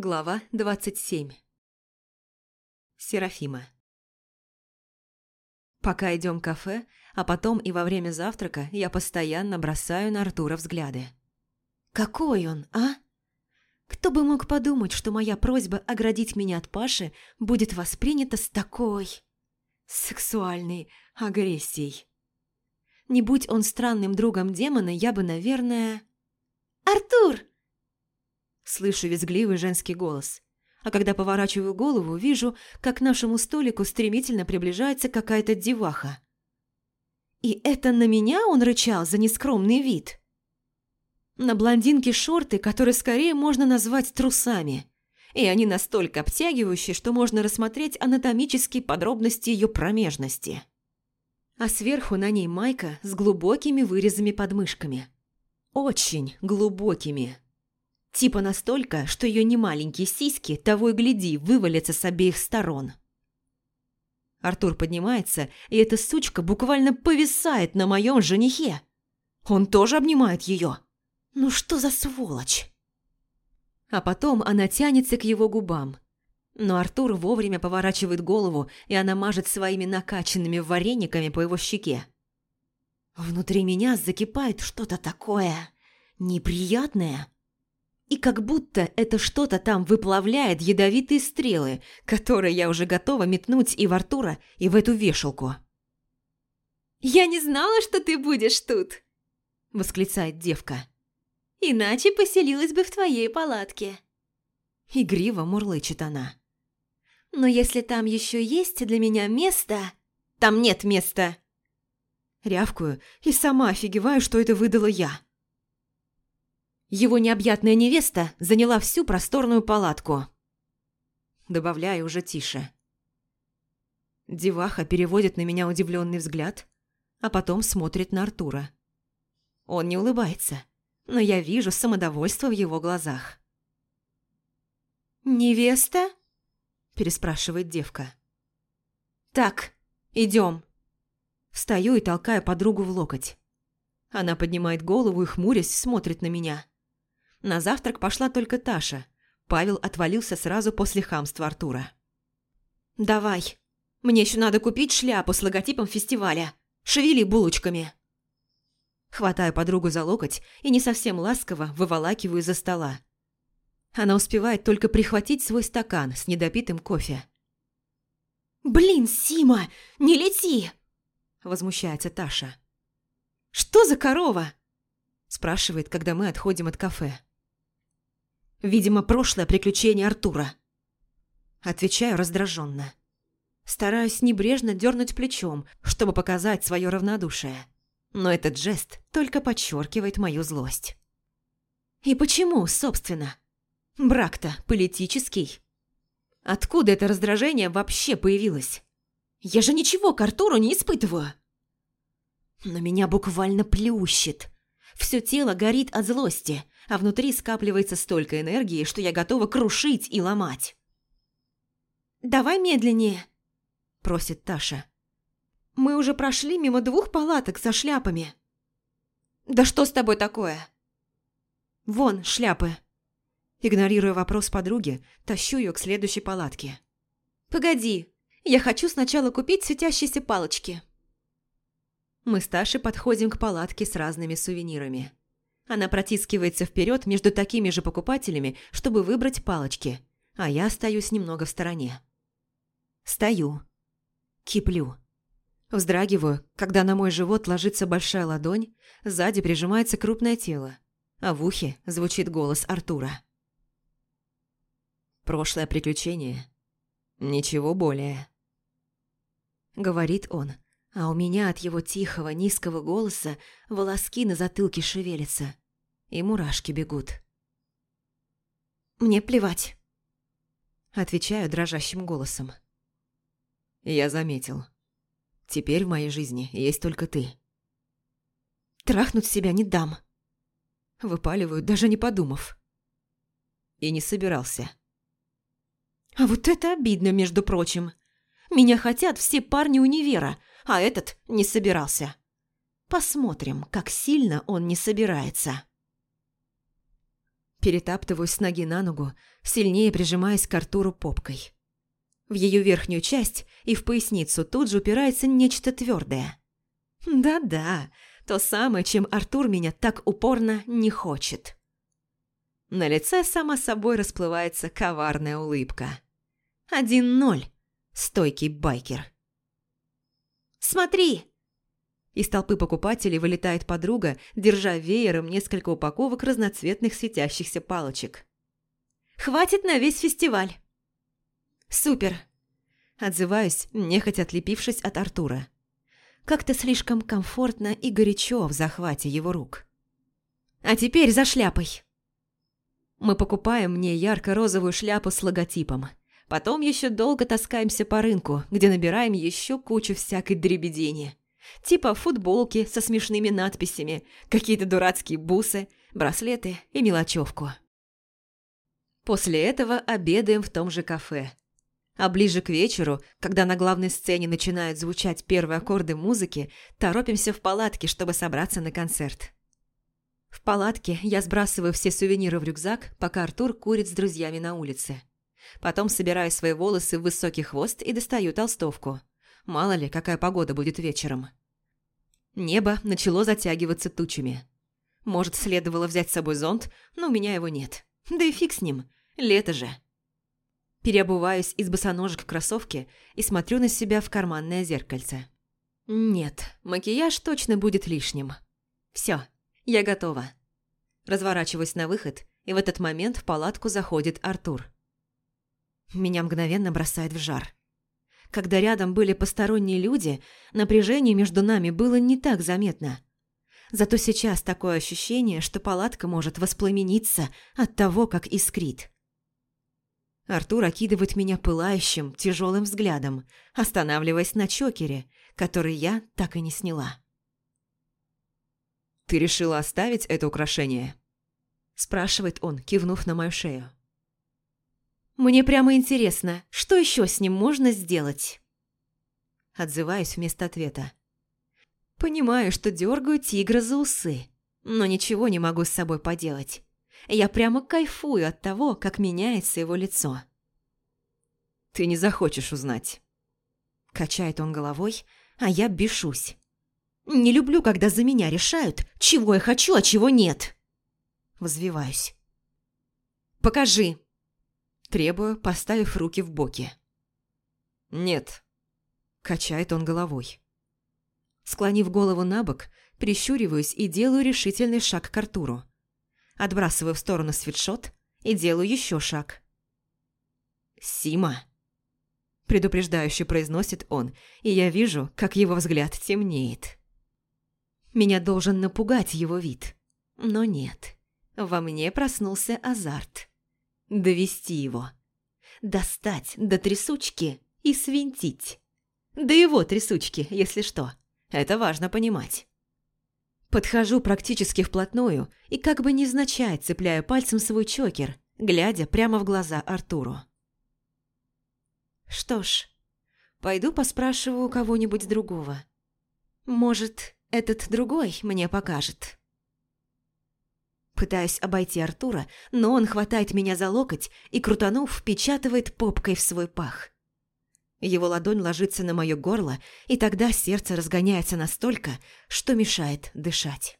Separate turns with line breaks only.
Глава 27 Серафима Пока идем в кафе, а потом и во время завтрака я постоянно бросаю на Артура взгляды. Какой он, а? Кто бы мог подумать, что моя просьба оградить меня от Паши будет воспринята с такой... сексуальной агрессией. Не будь он странным другом демона, я бы, наверное... «Артур!» Слышу визгливый женский голос. А когда поворачиваю голову, вижу, как к нашему столику стремительно приближается какая-то деваха. И это на меня он рычал за нескромный вид. На блондинке шорты, которые скорее можно назвать трусами. И они настолько обтягивающие, что можно рассмотреть анатомические подробности ее промежности. А сверху на ней майка с глубокими вырезами под мышками. Очень глубокими. Типа настолько, что ее немаленькие сиськи, того и гляди, вывалятся с обеих сторон. Артур поднимается, и эта сучка буквально повисает на моем женихе. Он тоже обнимает ее. Ну что за сволочь? А потом она тянется к его губам. Но Артур вовремя поворачивает голову, и она мажет своими накачанными варениками по его щеке. Внутри меня закипает что-то такое неприятное. И как будто это что-то там выплавляет ядовитые стрелы, которые я уже готова метнуть и в Артура, и в эту вешалку.
«Я не знала, что ты будешь тут!» – восклицает девка. «Иначе поселилась бы в твоей палатке».
Игриво мурлычет она.
«Но если там еще есть для меня место...» «Там нет места!»
Рявкую и сама офигеваю, что это выдала я. Его необъятная невеста заняла всю просторную палатку. Добавляю уже тише. Деваха переводит на меня удивленный взгляд, а потом смотрит на Артура. Он не улыбается, но я вижу самодовольство в его глазах.
«Невеста?»
– переспрашивает девка. «Так, идем. Встаю и толкаю подругу в локоть. Она поднимает голову и, хмурясь, смотрит на меня. На завтрак пошла только Таша. Павел отвалился сразу после хамства Артура. «Давай. Мне еще надо купить шляпу с логотипом фестиваля. Шевели булочками». Хватаю подругу за локоть и не совсем ласково выволакиваю за стола. Она успевает только прихватить свой стакан с недопитым кофе.
«Блин, Сима, не лети!»
– возмущается Таша. «Что за корова?» – спрашивает, когда мы отходим от кафе. Видимо, прошлое приключение Артура. Отвечаю раздраженно. Стараюсь небрежно дернуть плечом, чтобы показать свое равнодушие. Но этот жест только подчеркивает мою злость. И почему, собственно? Брак-то политический. Откуда это раздражение вообще появилось? Я же ничего к Артуру не испытываю. Но меня буквально плющит. Все тело горит от злости, а внутри скапливается столько энергии, что я готова крушить и ломать.
«Давай медленнее», – просит Таша.
«Мы уже прошли мимо двух палаток со шляпами».
«Да что с тобой такое?»
«Вон шляпы». Игнорируя вопрос подруги, тащу ее к следующей палатке.
«Погоди, я хочу сначала купить светящиеся палочки».
Мы с Ташей подходим к палатке с разными сувенирами. Она протискивается вперед между такими же покупателями, чтобы выбрать палочки, а я остаюсь немного в стороне. Стою. Киплю. Вздрагиваю, когда на мой живот ложится большая ладонь, сзади прижимается крупное тело, а в ухе звучит голос Артура. «Прошлое приключение. Ничего более». Говорит он, а у меня от его тихого, низкого голоса волоски на затылке шевелятся, и мурашки бегут.
«Мне плевать», –
отвечаю дрожащим голосом. «Я заметил. Теперь в моей жизни есть только ты».
«Трахнуть себя не дам», –
выпаливаю, даже не подумав. И не собирался.
«А вот это обидно, между прочим. Меня хотят все парни универа, а этот не собирался. Посмотрим, как сильно он не собирается.
Перетаптываюсь с ноги на ногу, сильнее прижимаясь к Артуру попкой. В ее верхнюю часть и в поясницу тут же упирается нечто твердое. Да-да, то самое, чем Артур меня так упорно не хочет. На лице сама собой расплывается коварная улыбка. Один ноль. Стойкий байкер. «Смотри!» Из толпы покупателей вылетает подруга, держа веером несколько упаковок разноцветных светящихся палочек. «Хватит на весь фестиваль!» «Супер!» Отзываюсь, нехотя отлепившись от Артура. Как-то слишком комфортно и горячо в захвате его рук. «А теперь за шляпой!» Мы покупаем мне ярко-розовую шляпу с логотипом. Потом еще долго таскаемся по рынку, где набираем еще кучу всякой дребедени. Типа футболки со смешными надписями, какие-то дурацкие бусы, браслеты и мелочевку. После этого обедаем в том же кафе. А ближе к вечеру, когда на главной сцене начинают звучать первые аккорды музыки, торопимся в палатке, чтобы собраться на концерт. В палатке я сбрасываю все сувениры в рюкзак, пока Артур курит с друзьями на улице. Потом собираю свои волосы в высокий хвост и достаю толстовку. Мало ли, какая погода будет вечером. Небо начало затягиваться тучами. Может, следовало взять с собой зонт, но у меня его нет. Да и фиг с ним, лето же. Переобуваюсь из босоножек в кроссовки и смотрю на себя в карманное зеркальце. Нет, макияж точно будет лишним. Все, я готова. Разворачиваюсь на выход, и в этот момент в палатку заходит Артур. Меня мгновенно бросает в жар. Когда рядом были посторонние люди, напряжение между нами было не так заметно. Зато сейчас такое ощущение, что палатка может воспламениться от того, как искрит. Артур окидывает меня пылающим, тяжелым взглядом, останавливаясь на чокере, который я так и не сняла. «Ты решила оставить это украшение?» спрашивает он, кивнув на мою шею. Мне прямо интересно, что еще с ним можно сделать? Отзываюсь вместо ответа. Понимаю, что дергаю тигра за усы, но ничего не могу с собой поделать. Я прямо кайфую от того, как меняется его лицо. «Ты не захочешь узнать». Качает он головой, а я бешусь. «Не люблю, когда за меня решают, чего я хочу, а чего нет». Взвиваюсь. «Покажи», Требую, поставив руки в боки. «Нет», – качает он головой. Склонив голову на бок, прищуриваюсь и делаю решительный шаг к Артуру. Отбрасываю в сторону свитшот и делаю еще шаг. «Сима!» – предупреждающе произносит он, и я вижу, как его взгляд темнеет. Меня должен напугать его вид, но нет. Во мне проснулся азарт довести его. Достать до трясучки и свинтить. До его трясучки, если что. Это важно понимать. Подхожу практически вплотную и как бы незначай цепляю пальцем свой чокер, глядя прямо в глаза Артуру. Что ж, пойду поспрашиваю кого-нибудь другого. Может, этот другой мне покажет. Пытаюсь обойти Артура, но он хватает меня за локоть и, крутанув, впечатывает попкой в свой пах. Его ладонь ложится на мое горло, и тогда сердце разгоняется настолько, что мешает дышать.